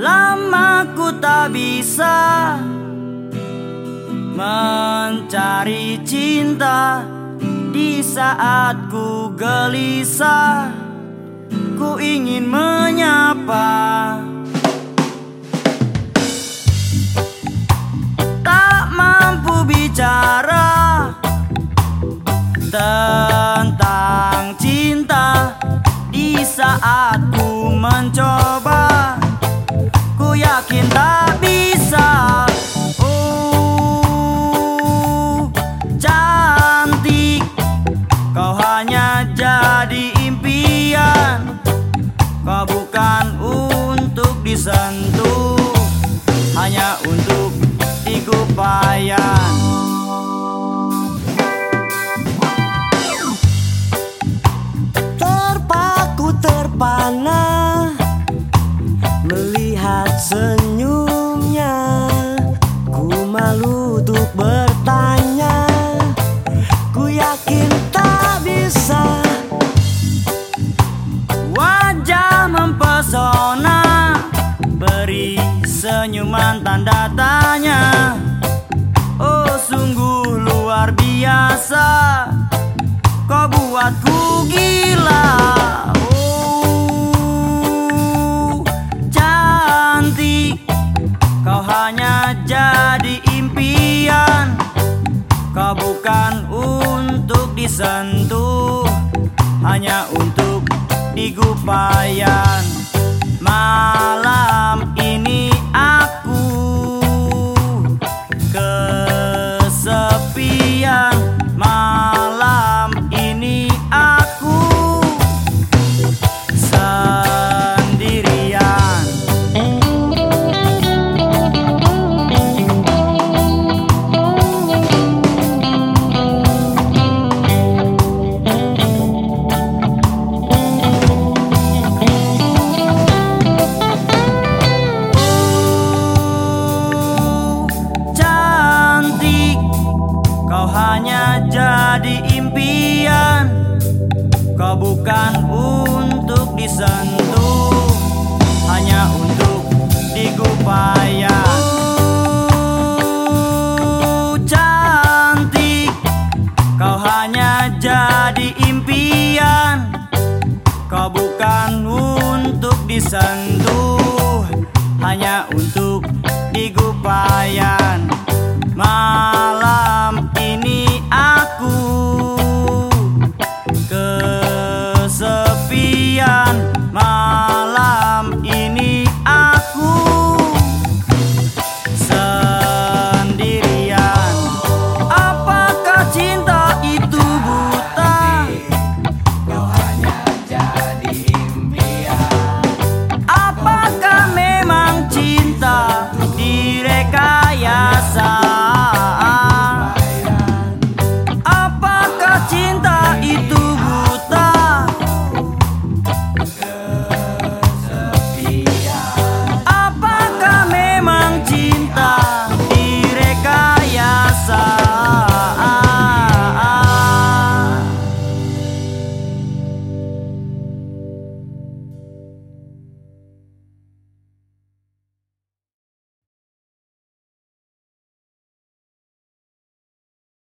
Lama ku tak bisa Mencari cinta Di saat ku gelisah. Ku ingin menyapa. Tak mampu bicara Tentang cinta Di saat ku mencoba yakin tak bisa. Oh cantik. Kau hanya jadi impian. Kau bukan untuk disentuh. Hanya untuk digupayan untuk bertanya. Ku yakin tak bisa. Wajah mempesona Beri senyuman tanda tanya. Oh sungguh luar biasa. Kau buatku gila bukan untuk disentuh Hanya untuk digupayan hanya jadi impian. Kau bukan untuk disentuh Hanya untuk digupaya. Uh, Cantik. Kau hanya jadi impian. Kau bukan untuk disentuh Hanya untuk digupaya.